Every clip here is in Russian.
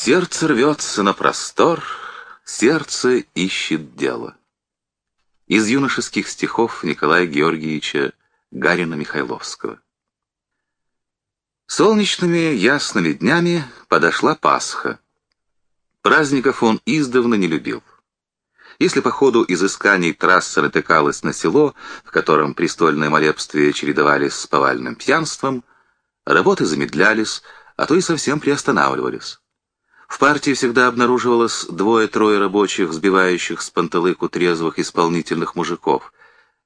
Сердце рвется на простор, сердце ищет дело. Из юношеских стихов Николая Георгиевича Гарина Михайловского. Солнечными ясными днями подошла Пасха. Праздников он издавна не любил. Если по ходу изысканий трасса натыкалась на село, в котором престольное молебствие чередовались с повальным пьянством, работы замедлялись, а то и совсем приостанавливались. В партии всегда обнаруживалось двое-трое рабочих, сбивающих с панталыку трезвых исполнительных мужиков.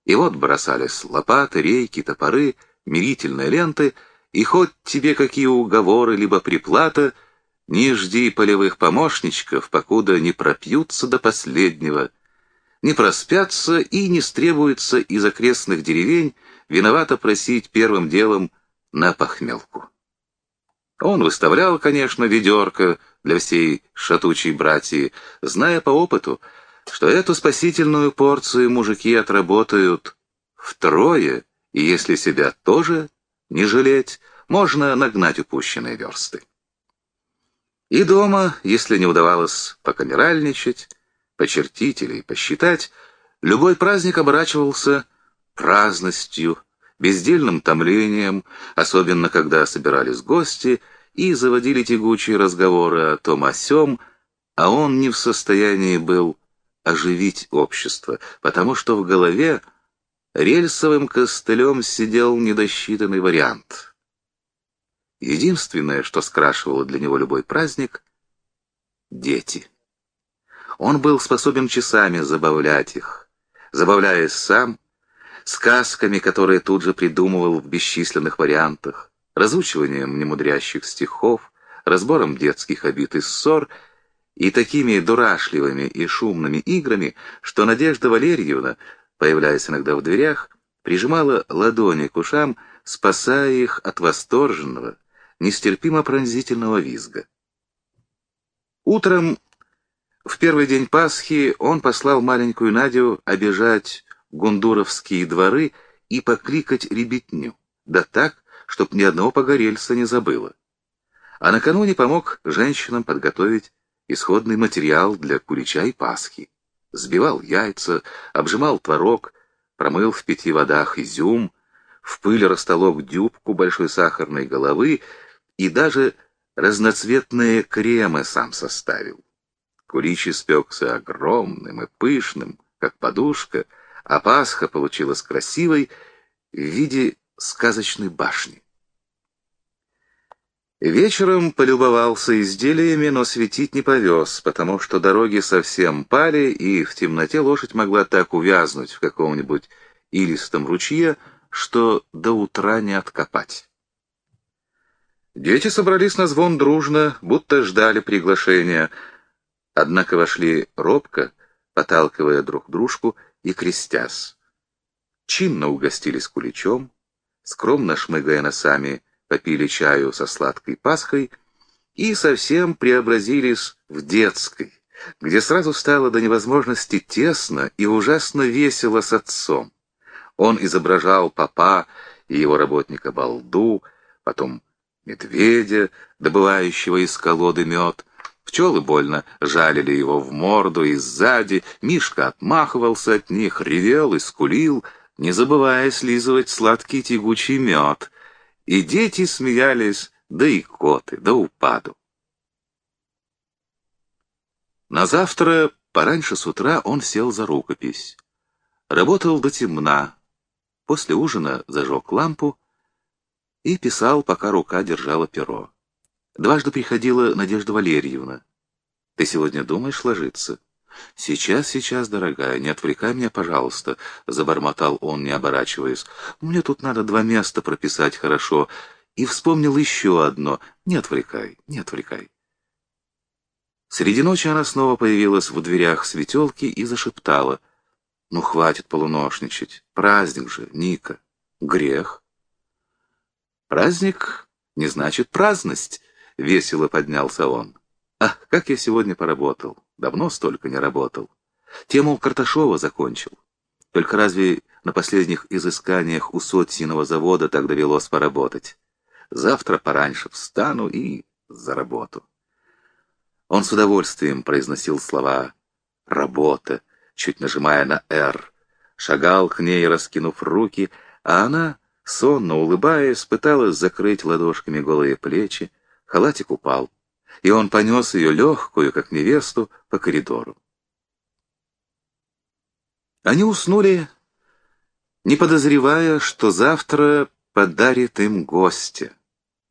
И вот бросались лопаты, рейки, топоры, мирительные ленты, и хоть тебе какие уговоры, либо приплата, не жди полевых помощничков, покуда не пропьются до последнего, не проспятся и не стребуется из окрестных деревень виновато просить первым делом на похмелку. Он выставлял, конечно, ведерко, для всей шатучей братьи, зная по опыту, что эту спасительную порцию мужики отработают втрое, и если себя тоже не жалеть, можно нагнать упущенные версты. И дома, если не удавалось покамеральничать, почертить или посчитать, любой праздник оборачивался праздностью, бездельным томлением, особенно когда собирались гости — и заводили тягучие разговоры о том о сём, а он не в состоянии был оживить общество, потому что в голове рельсовым костылем сидел недосчитанный вариант. Единственное, что скрашивало для него любой праздник — дети. Он был способен часами забавлять их, забавляясь сам, сказками, которые тут же придумывал в бесчисленных вариантах, разучиванием немудрящих стихов, разбором детских обид и ссор и такими дурашливыми и шумными играми, что Надежда Валерьевна, появляясь иногда в дверях, прижимала ладони к ушам, спасая их от восторженного, нестерпимо пронзительного визга. Утром, в первый день Пасхи, он послал маленькую Надю обижать гундуровские дворы и покликать ребятню, да так, чтоб ни одного погорельца не забыла. А накануне помог женщинам подготовить исходный материал для кулича и пасхи. Сбивал яйца, обжимал творог, промыл в пяти водах изюм, в пыль растолок дюбку большой сахарной головы и даже разноцветные кремы сам составил. Кулич испекся огромным и пышным, как подушка, а Пасха получилась красивой в виде сказочной башни. Вечером полюбовался изделиями, но светить не повез, потому что дороги совсем пали, и в темноте лошадь могла так увязнуть в каком-нибудь илистом ручье, что до утра не откопать. Дети собрались на звон дружно, будто ждали приглашения, однако вошли робко, поталкивая друг дружку и крестясь. Чинно угостились куличом, скромно шмыгая носами, попили чаю со сладкой пасхой и совсем преобразились в детской, где сразу стало до невозможности тесно и ужасно весело с отцом. Он изображал папа и его работника Балду, потом медведя, добывающего из колоды мед. Пчелы больно жалили его в морду и сзади, Мишка отмахивался от них, ревел и скулил, не забывая слизывать сладкий тягучий мед — и дети смеялись, да и коты, да упаду. На завтра, пораньше с утра, он сел за рукопись. Работал до темна. После ужина зажег лампу и писал, пока рука держала перо. Дважды приходила Надежда Валерьевна. «Ты сегодня думаешь ложиться?» «Сейчас, сейчас, дорогая, не отвлекай меня, пожалуйста», — забормотал он, не оборачиваясь. «Мне тут надо два места прописать хорошо». И вспомнил еще одно. «Не отвлекай, не отвлекай». Среди ночи она снова появилась в дверях светелки и зашептала. «Ну, хватит полуношничать. Праздник же, Ника. Грех». «Праздник не значит праздность», — весело поднялся он. «Ах, как я сегодня поработал! Давно столько не работал. Тему Карташова закончил. Только разве на последних изысканиях у Сотсиного завода так довелось поработать? Завтра пораньше встану и за работу. Он с удовольствием произносил слова «работа», чуть нажимая на «Р», шагал к ней, раскинув руки, а она, сонно улыбаясь, пыталась закрыть ладошками голые плечи, халатик упал, и он понес ее легкую, как невесту, по коридору. Они уснули, не подозревая, что завтра подарит им гостя,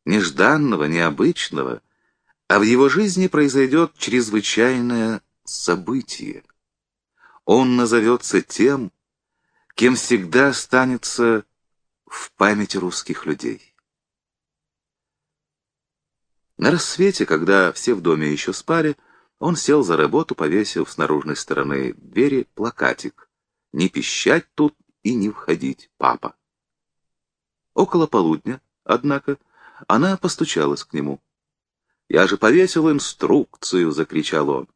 нежданного, необычного, а в его жизни произойдет чрезвычайное событие. Он назовется тем, кем всегда останется в памяти русских людей. На рассвете, когда все в доме еще спали, он сел за работу, повесив с наружной стороны двери плакатик «Не пищать тут и не входить, папа». Около полудня, однако, она постучалась к нему. «Я же повесил инструкцию!» — закричал он.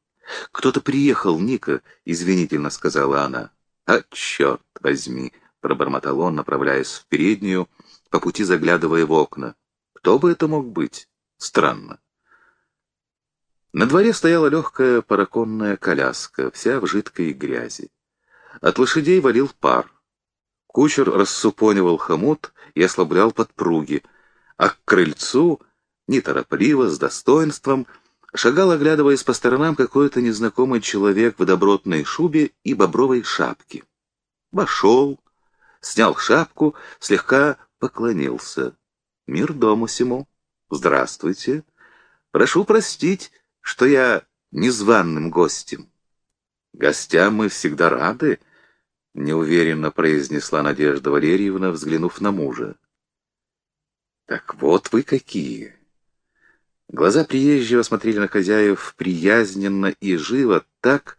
«Кто-то приехал, Ника», — извинительно сказала она. «А черт возьми!» — пробормотал он, направляясь в переднюю, по пути заглядывая в окна. «Кто бы это мог быть? Странно». На дворе стояла легкая параконная коляска, вся в жидкой грязи. От лошадей валил пар. Кучер рассупонивал хомут и ослаблял подпруги, а к крыльцу неторопливо, с достоинством, шагал, оглядываясь по сторонам, какой-то незнакомый человек в добротной шубе и бобровой шапке. Вошел, снял шапку, слегка поклонился. «Мир дому сему! Здравствуйте! Прошу простить, что я незваным гостем». «Гостям мы всегда рады», — неуверенно произнесла Надежда Валерьевна, взглянув на мужа. «Так вот вы какие!» Глаза приезжего смотрели на хозяев приязненно и живо, так,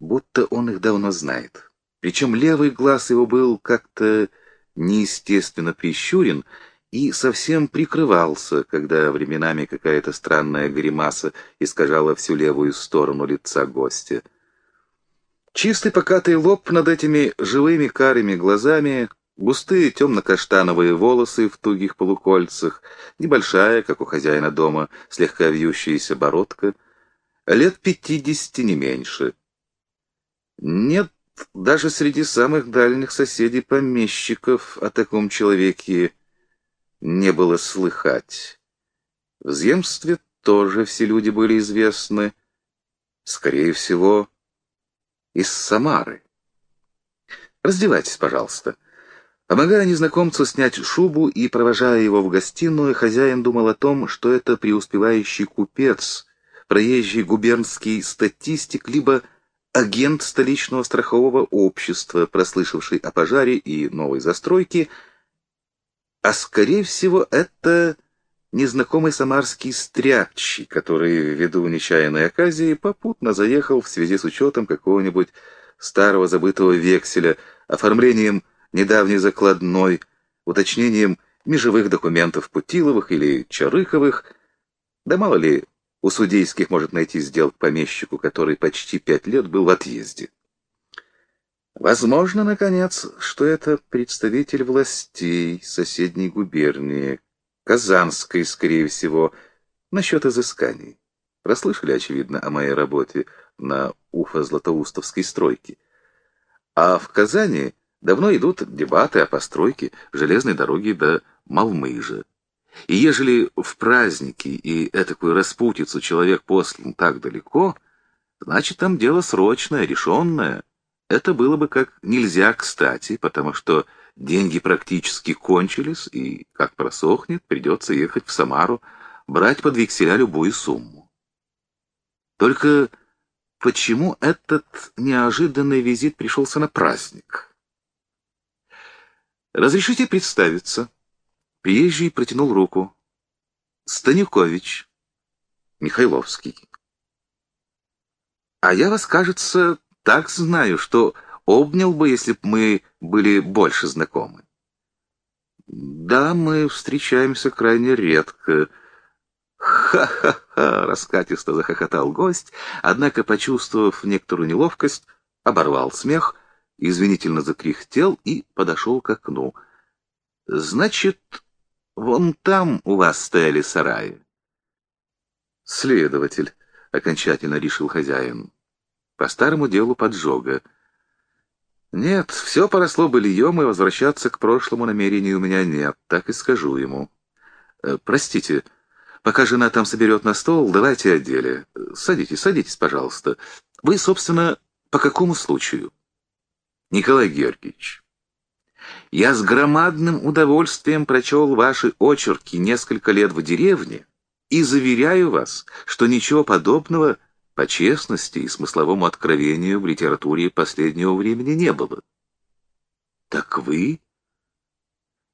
будто он их давно знает. Причем левый глаз его был как-то неестественно прищурен и совсем прикрывался, когда временами какая-то странная гримаса искажала всю левую сторону лица гостя. Чистый покатый лоб над этими живыми карими глазами Густые темно-каштановые волосы в тугих полукольцах, небольшая, как у хозяина дома, слегка вьющаяся бородка, лет пятидесяти не меньше. Нет, даже среди самых дальних соседей-помещиков о таком человеке не было слыхать. В земстве тоже все люди были известны, скорее всего, из Самары. «Раздевайтесь, пожалуйста», Помогая незнакомцу снять шубу и провожая его в гостиную, хозяин думал о том, что это преуспевающий купец, проезжий губернский статистик, либо агент столичного страхового общества, прослышавший о пожаре и новой застройке, а, скорее всего, это незнакомый самарский стряпчий, который, ввиду нечаянной оказии, попутно заехал в связи с учетом какого-нибудь старого забытого векселя, оформлением недавней закладной, уточнением межевых документов Путиловых или Чарыковых, да мало ли у судейских может найти сделк помещику, который почти пять лет был в отъезде. Возможно, наконец, что это представитель властей соседней губернии, Казанской, скорее всего, насчет изысканий. Прослышали, очевидно, о моей работе на Уфа-Златоустовской стройке. А в Казани Давно идут дебаты о постройке железной дороги до Малмыжа. И ежели в праздники и этакую распутицу человек послан так далеко, значит, там дело срочное, решенное. Это было бы как нельзя кстати, потому что деньги практически кончились, и, как просохнет, придется ехать в Самару, брать под векселя любую сумму. Только почему этот неожиданный визит пришелся на праздник? «Разрешите представиться?» Приезжий протянул руку. «Станюкович. Михайловский». «А я вас, кажется, так знаю, что обнял бы, если б мы были больше знакомы». «Да, мы встречаемся крайне редко». «Ха-ха-ха!» — раскатисто захохотал гость, однако, почувствовав некоторую неловкость, оборвал смех — извинительно закряхтел и подошел к окну. «Значит, вон там у вас стояли сараи?» «Следователь», — окончательно решил хозяин. «По старому делу поджога. Нет, все поросло быльем, и возвращаться к прошлому намерению у меня нет, так и скажу ему. Э, простите, пока жена там соберет на стол, давайте о деле. Садитесь, садитесь, пожалуйста. Вы, собственно, по какому случаю?» «Николай Георгиевич». Я с громадным удовольствием прочел ваши очерки несколько лет в деревне и заверяю вас, что ничего подобного по честности и смысловому откровению в литературе последнего времени не было. Так вы?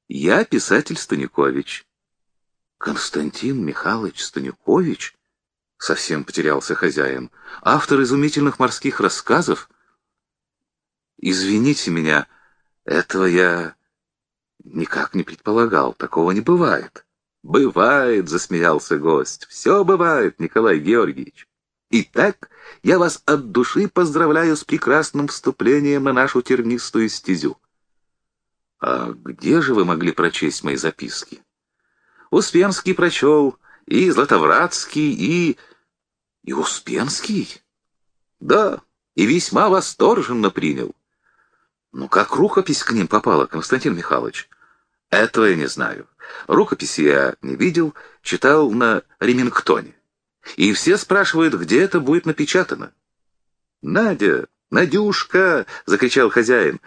Я писатель Станикович. Константин Михайлович Станикович? Совсем потерялся хозяин. Автор изумительных морских рассказов? Извините меня, этого я никак не предполагал, такого не бывает. «Бывает», — засмеялся гость, — «все бывает, Николай Георгиевич. Итак, я вас от души поздравляю с прекрасным вступлением на нашу тернистую стезю». «А где же вы могли прочесть мои записки?» «Успенский прочел, и Златовратский, и...» «И Успенский?» «Да, и весьма восторженно принял». «Ну как рукопись к ним попала, Константин Михайлович?» «Этого я не знаю. Рукописи я не видел, читал на Ремингтоне. И все спрашивают, где это будет напечатано. «Надя! Надюшка!» — закричал хозяин.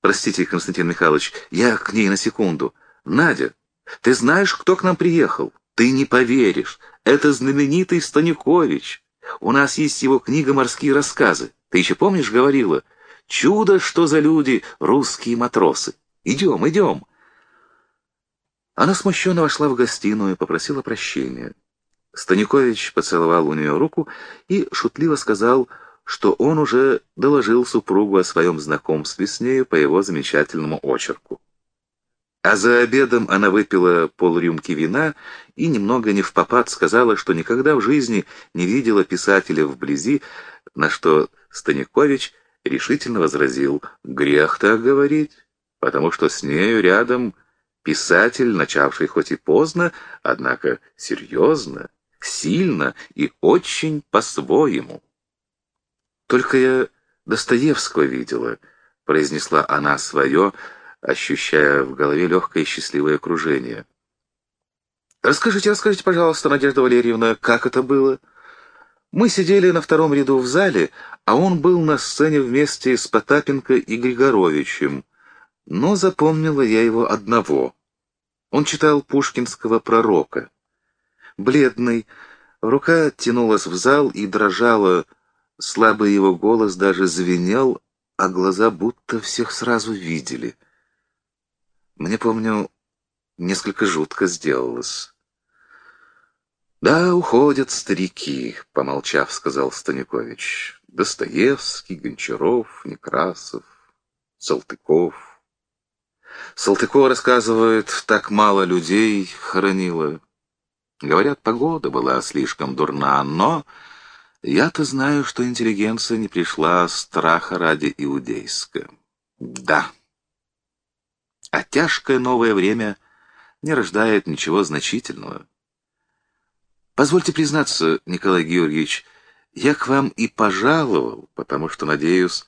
«Простите, Константин Михайлович, я к ней на секунду. Надя, ты знаешь, кто к нам приехал? Ты не поверишь. Это знаменитый Станюкович. У нас есть его книга «Морские рассказы». Ты еще помнишь, говорила? Чудо, что за люди, русские матросы. Идем, идем. Она смущенно вошла в гостиную и попросила прощения. Станикович поцеловал у нее руку и шутливо сказал, что он уже доложил супругу о своем знакомстве с нею по его замечательному очерку. А за обедом она выпила полрюмки вина и немного не в попад сказала, что никогда в жизни не видела писателя вблизи, на что Станикович решительно возразил «Грех так говорить, потому что с нею рядом Писатель, начавший хоть и поздно, однако серьезно, сильно и очень по-своему. «Только я Достоевского видела», — произнесла она свое, ощущая в голове легкое счастливое окружение. «Расскажите, расскажите, пожалуйста, Надежда Валерьевна, как это было?» Мы сидели на втором ряду в зале, а он был на сцене вместе с Потапенко и Григоровичем но запомнила я его одного. Он читал пушкинского пророка. Бледный, рука тянулась в зал и дрожала, слабый его голос даже звенел, а глаза будто всех сразу видели. Мне, помню, несколько жутко сделалось. «Да, уходят старики», — помолчав, сказал Станикович. «Достоевский, Гончаров, Некрасов, Салтыков». Салтыкова рассказывает, так мало людей хоронило. Говорят, погода была слишком дурна, но я-то знаю, что интеллигенция не пришла страха ради иудейска. Да. А тяжкое новое время не рождает ничего значительного. Позвольте признаться, Николай Георгиевич, я к вам и пожаловал, потому что надеюсь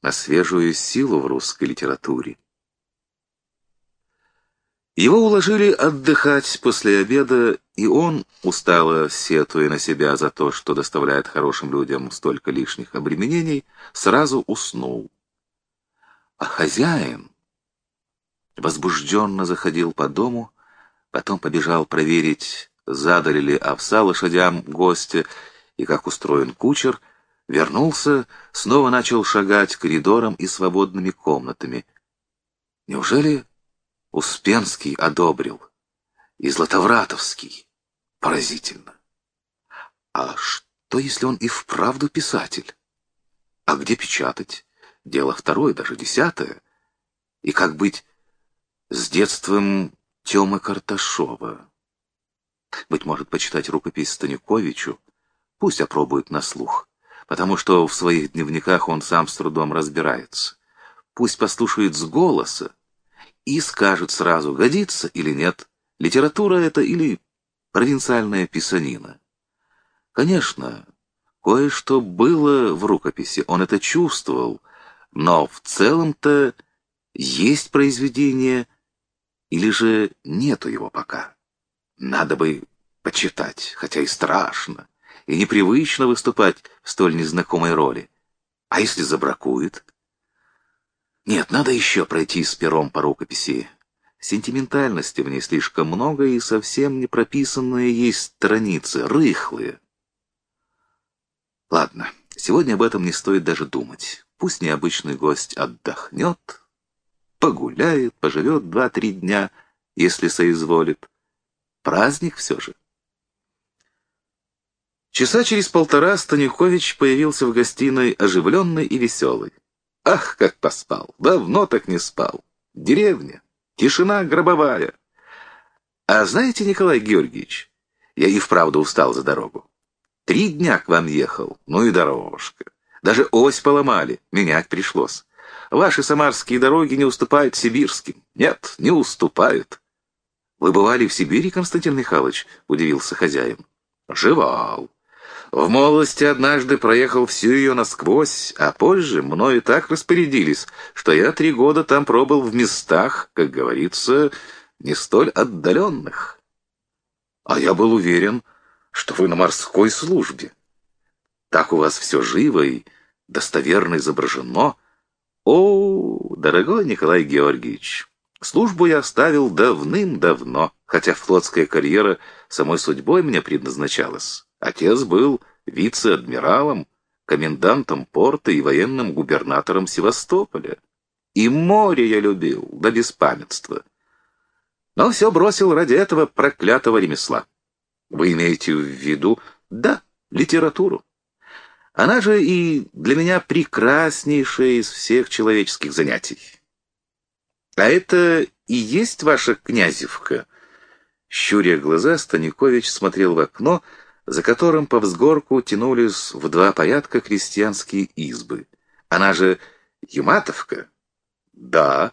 на свежую силу в русской литературе. Его уложили отдыхать после обеда, и он, устало сетуя на себя за то, что доставляет хорошим людям столько лишних обременений, сразу уснул. А хозяин возбужденно заходил по дому, потом побежал проверить, задали ли овса лошадям гостя и как устроен кучер, вернулся, снова начал шагать коридором и свободными комнатами. Неужели Успенский одобрил. И Златовратовский. Поразительно. А что, если он и вправду писатель? А где печатать? Дело второе, даже десятое. И как быть с детством Тёмы Карташова? Быть может, почитать рукопись Станюковичу? Пусть опробует на слух, потому что в своих дневниках он сам с трудом разбирается. Пусть послушает с голоса, и скажет сразу, годится или нет, литература это или провинциальная писанина. Конечно, Кое-что было в рукописи, он это чувствовал, но в целом-то есть произведение или же нету его пока. Надо бы почитать, хотя и страшно, и непривычно выступать в столь незнакомой роли. А если забракует? Нет, надо еще пройти с пером по рукописи. Сентиментальности в ней слишком много, и совсем не прописанные есть страницы, рыхлые. Ладно, сегодня об этом не стоит даже думать. Пусть необычный гость отдохнет, погуляет, поживет два-три дня, если соизволит. Праздник все же. Часа через полтора Станюкович появился в гостиной оживленный и веселый. Ах, как поспал! Давно так не спал. Деревня, тишина гробовая. А знаете, Николай Георгиевич, я и вправду устал за дорогу. Три дня к вам ехал, ну и дорожка. Даже ось поломали, менять пришлось. Ваши самарские дороги не уступают сибирским. Нет, не уступают. Вы бывали в Сибири, Константин Михайлович? Удивился хозяин. Живал. В молодости однажды проехал всю ее насквозь, а позже мною так распорядились, что я три года там пробыл в местах, как говорится, не столь отдаленных. А я был уверен, что вы на морской службе. Так у вас все живо и достоверно изображено. О, дорогой Николай Георгиевич, службу я оставил давным-давно, хотя флотская карьера самой судьбой мне предназначалась. Отец был вице-адмиралом, комендантом порта и военным губернатором Севастополя. И море я любил, до беспамятства. Но все бросил ради этого проклятого ремесла. Вы имеете в виду, да, литературу. Она же и для меня прекраснейшая из всех человеческих занятий. А это и есть ваша князевка? Щуря глаза, Станикович смотрел в окно, за которым по взгорку тянулись в два порядка крестьянские избы. Она же Юматовка? Да,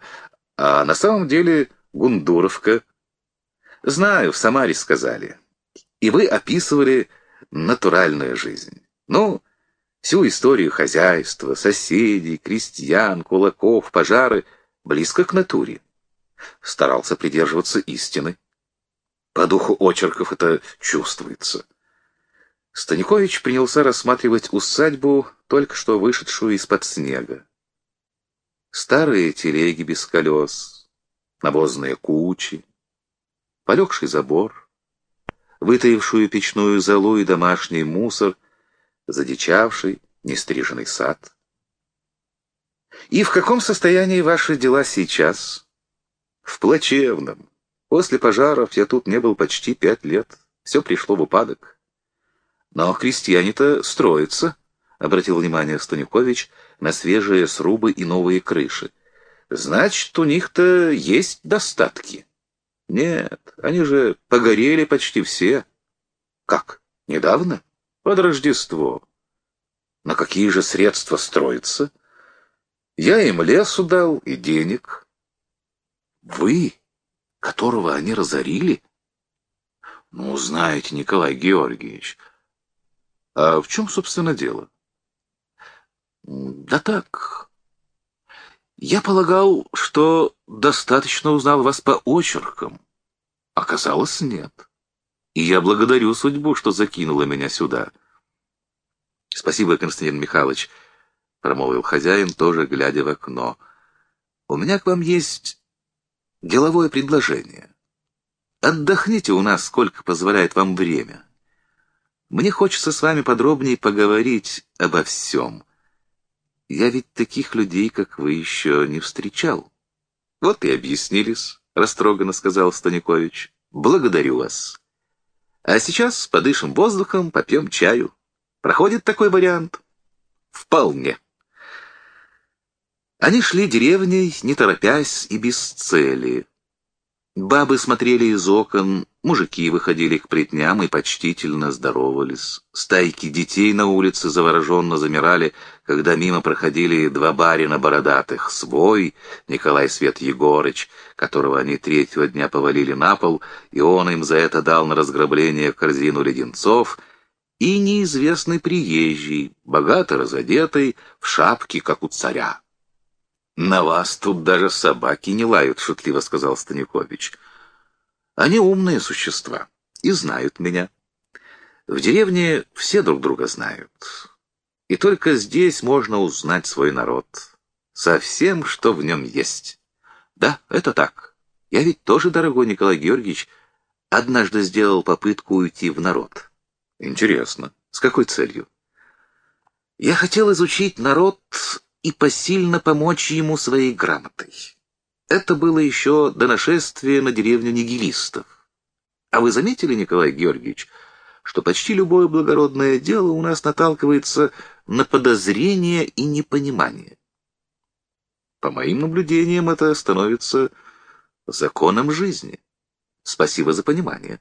а на самом деле Гундуровка. Знаю, в Самаре сказали. И вы описывали натуральную жизнь. Ну, всю историю хозяйства, соседей, крестьян, кулаков, пожары близко к натуре. Старался придерживаться истины. По духу очерков это чувствуется. Станикович принялся рассматривать усадьбу, только что вышедшую из-под снега. Старые телеги без колес, навозные кучи, полегший забор, вытаившую печную золу и домашний мусор, задичавший, нестриженный сад. И в каком состоянии ваши дела сейчас? В плачевном. После пожаров я тут не был почти пять лет. Все пришло в упадок. Но крестьяне-то строятся, — обратил внимание Станюкович на свежие срубы и новые крыши. Значит, у них-то есть достатки. Нет, они же погорели почти все. Как, недавно? Под Рождество. На какие же средства строиться? Я им лесу дал и денег. Вы, которого они разорили? Ну, знаете, Николай Георгиевич, а в чем, собственно, дело? Да так. Я полагал, что достаточно узнал вас по очеркам. Оказалось, нет. И я благодарю судьбу, что закинула меня сюда. Спасибо, Константин Михайлович, промолвил хозяин, тоже глядя в окно. У меня к вам есть деловое предложение. Отдохните у нас, сколько позволяет вам время. Мне хочется с вами подробнее поговорить обо всем. Я ведь таких людей, как вы, еще не встречал. Вот и объяснились, — растроганно сказал Станикович. Благодарю вас. А сейчас подышим воздухом, попьем чаю. Проходит такой вариант? Вполне. Они шли деревней, не торопясь и без цели. Бабы смотрели из окон, мужики выходили к плетням и почтительно здоровались. Стайки детей на улице завороженно замирали, когда мимо проходили два барина бородатых, свой, Николай Свет Егорыч, которого они третьего дня повалили на пол, и он им за это дал на разграбление корзину леденцов, и неизвестный приезжий, богато разодетый, в шапке, как у царя. «На вас тут даже собаки не лают», — шутливо сказал Станикович. «Они умные существа и знают меня. В деревне все друг друга знают. И только здесь можно узнать свой народ. Со всем, что в нем есть. Да, это так. Я ведь тоже, дорогой Николай Георгиевич, однажды сделал попытку уйти в народ. Интересно. С какой целью? Я хотел изучить народ и посильно помочь ему своей грамотой. Это было еще до нашествия на деревню нигилистов. А вы заметили, Николай Георгиевич, что почти любое благородное дело у нас наталкивается на подозрение и непонимание? По моим наблюдениям, это становится законом жизни. Спасибо за понимание.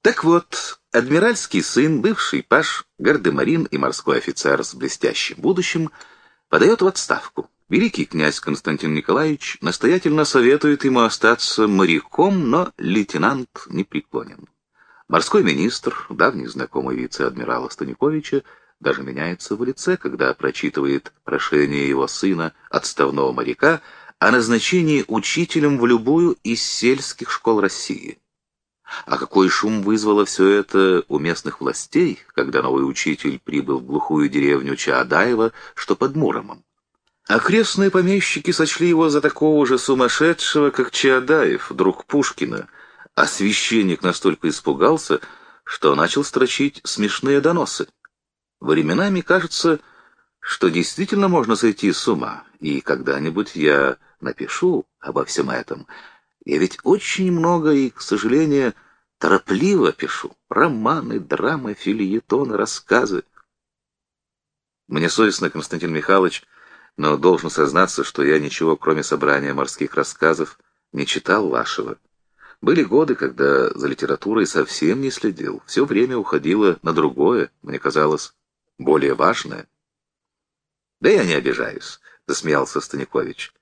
Так вот, адмиральский сын, бывший паш, гардемарин и морской офицер с блестящим будущим — подает в отставку. Великий князь Константин Николаевич настоятельно советует ему остаться моряком, но лейтенант не преклонен. Морской министр, давний знакомый вице-адмирала Станиковича, даже меняется в лице, когда прочитывает прошение его сына, отставного моряка, о назначении учителем в любую из сельских школ России. А какой шум вызвало все это у местных властей, когда новый учитель прибыл в глухую деревню Чаадаева, что под Муромом? Окрестные помещики сочли его за такого же сумасшедшего, как Чаадаев, друг Пушкина, а священник настолько испугался, что начал строчить смешные доносы. Временами кажется, что действительно можно сойти с ума, и когда-нибудь я напишу обо всем этом — я ведь очень много и, к сожалению, торопливо пишу. Романы, драмы, фильетоны, рассказы. Мне совестно, Константин Михайлович, но должен сознаться, что я ничего, кроме собрания морских рассказов, не читал вашего. Были годы, когда за литературой совсем не следил. Все время уходило на другое, мне казалось, более важное. «Да я не обижаюсь», — засмеялся Станикович.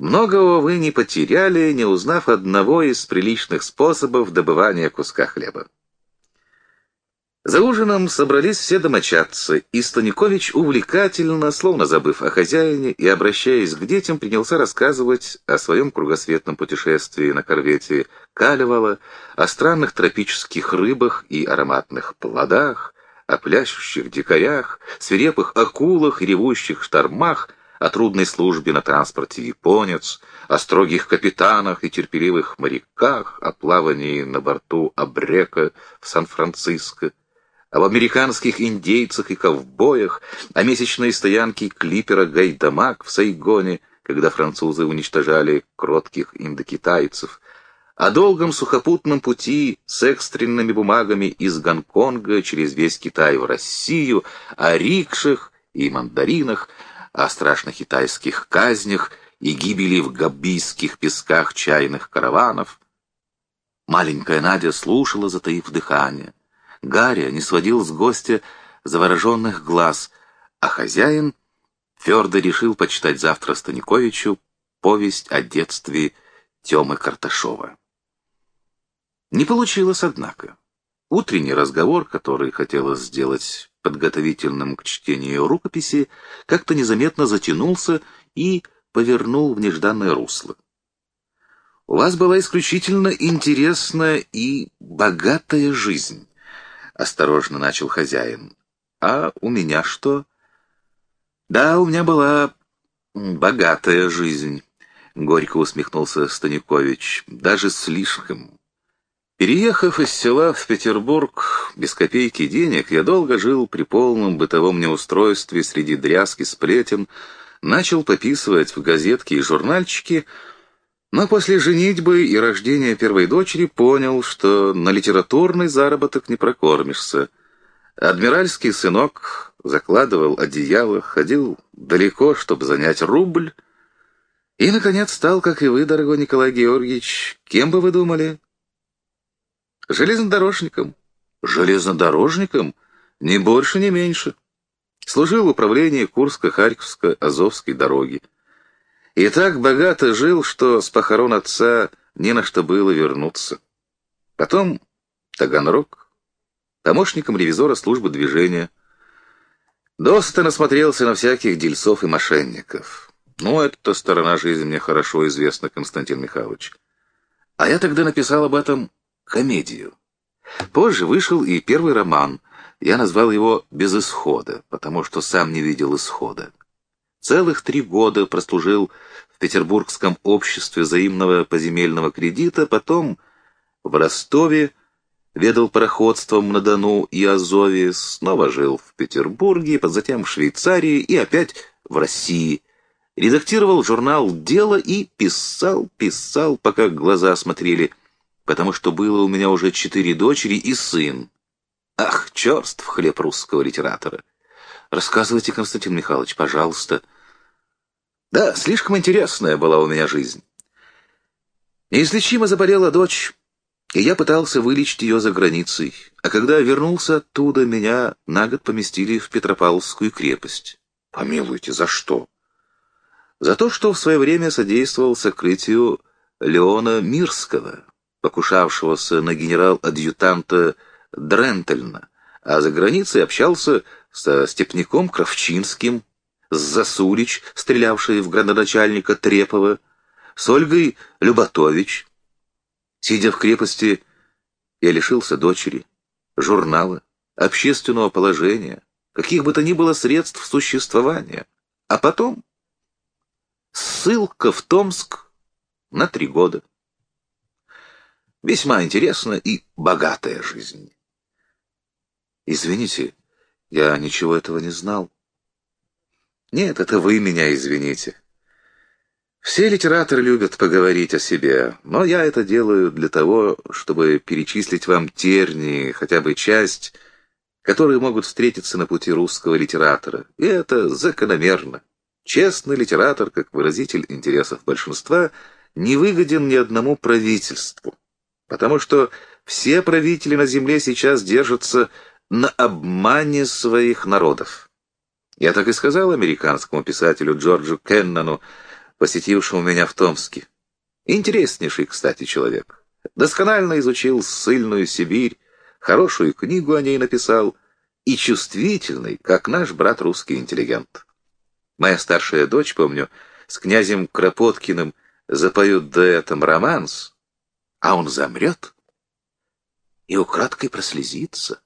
Многого вы не потеряли, не узнав одного из приличных способов добывания куска хлеба. За ужином собрались все домочадцы, и Станикович увлекательно, словно забыв о хозяине и обращаясь к детям, принялся рассказывать о своем кругосветном путешествии на корвете Калевала, о странных тропических рыбах и ароматных плодах, о пляшущих дикарях, свирепых акулах и ревущих штормах — о трудной службе на транспорте японец, о строгих капитанах и терпеливых моряках, о плавании на борту Абрека в Сан-Франциско, об американских индейцах и ковбоях, о месячной стоянке клипера Гайдамак в Сайгоне, когда французы уничтожали кротких индокитайцев, о долгом сухопутном пути с экстренными бумагами из Гонконга через весь Китай в Россию, о рикшах и мандаринах, о страшных китайских казнях и гибели в габбийских песках чайных караванов. Маленькая Надя слушала, затаив дыхание. Гарри не сводил с гостя завороженных глаз, а хозяин твердо решил почитать завтра Станиковичу повесть о детстве Темы Карташова. Не получилось, однако. Утренний разговор, который хотелось сделать подготовительным к чтению рукописи, как-то незаметно затянулся и повернул в нежданное русло. «У вас была исключительно интересная и богатая жизнь», — осторожно начал хозяин. «А у меня что?» «Да, у меня была богатая жизнь», — горько усмехнулся Станикович. «Даже слишком». Переехав из села в Петербург без копейки денег, я долго жил при полном бытовом неустройстве среди дрязки сплетен, начал пописывать в газетки и журнальчики, но после женитьбы и рождения первой дочери понял, что на литературный заработок не прокормишься. Адмиральский сынок закладывал одеяло, ходил далеко, чтобы занять рубль, и, наконец, стал, как и вы, дорогой Николай Георгиевич, кем бы вы думали? Железнодорожником. Железнодорожником? Ни больше, ни меньше. Служил в управлении Курско-Харьковско-Азовской дороги. И так богато жил, что с похорон отца не на что было вернуться. Потом Таганрог, помощником ревизора службы движения. Досыта насмотрелся на всяких дельцов и мошенников. Ну, эта сторона жизни мне хорошо известна, Константин Михайлович. А я тогда написал об этом комедию. Позже вышел и первый роман. Я назвал его «Без исхода», потому что сам не видел исхода. Целых три года прослужил в Петербургском обществе взаимного поземельного кредита, потом в Ростове ведал пароходством на Дону и Азове, снова жил в Петербурге, затем в Швейцарии и опять в России. Редактировал журнал «Дело» и писал, писал, пока глаза смотрели, потому что было у меня уже четыре дочери и сын. Ах, черств хлеб русского литератора! Рассказывайте, Константин Михайлович, пожалуйста. Да, слишком интересная была у меня жизнь. Неизлечимо заболела дочь, и я пытался вылечить ее за границей. А когда вернулся оттуда, меня на год поместили в Петропавловскую крепость. Помилуйте, за что? За то, что в свое время содействовал сокрытию Леона Мирского, покушавшегося на генерал-адъютанта Дрентельна, а за границей общался со степняком Кравчинским, с Засулич, стрелявшей в градоначальника Трепова, с Ольгой Люботович. Сидя в крепости, я лишился дочери, журнала, общественного положения, каких бы то ни было средств существования. А потом ссылка в Томск на три года. Весьма интересная и богатая жизнь. Извините, я ничего этого не знал. Нет, это вы меня извините. Все литераторы любят поговорить о себе, но я это делаю для того, чтобы перечислить вам тернии, хотя бы часть, которые могут встретиться на пути русского литератора. И это закономерно. Честный литератор, как выразитель интересов большинства, не выгоден ни одному правительству, потому что все правители на земле сейчас держатся на обмане своих народов. Я так и сказал американскому писателю Джорджу Кеннону, посетившему меня в Томске. Интереснейший, кстати, человек. Досконально изучил ссыльную Сибирь, хорошую книгу о ней написал и чувствительный, как наш брат русский интеллигент. Моя старшая дочь, помню, с князем Кропоткиным запоют дуэтом романс, а он замрет и украдкой прослезится.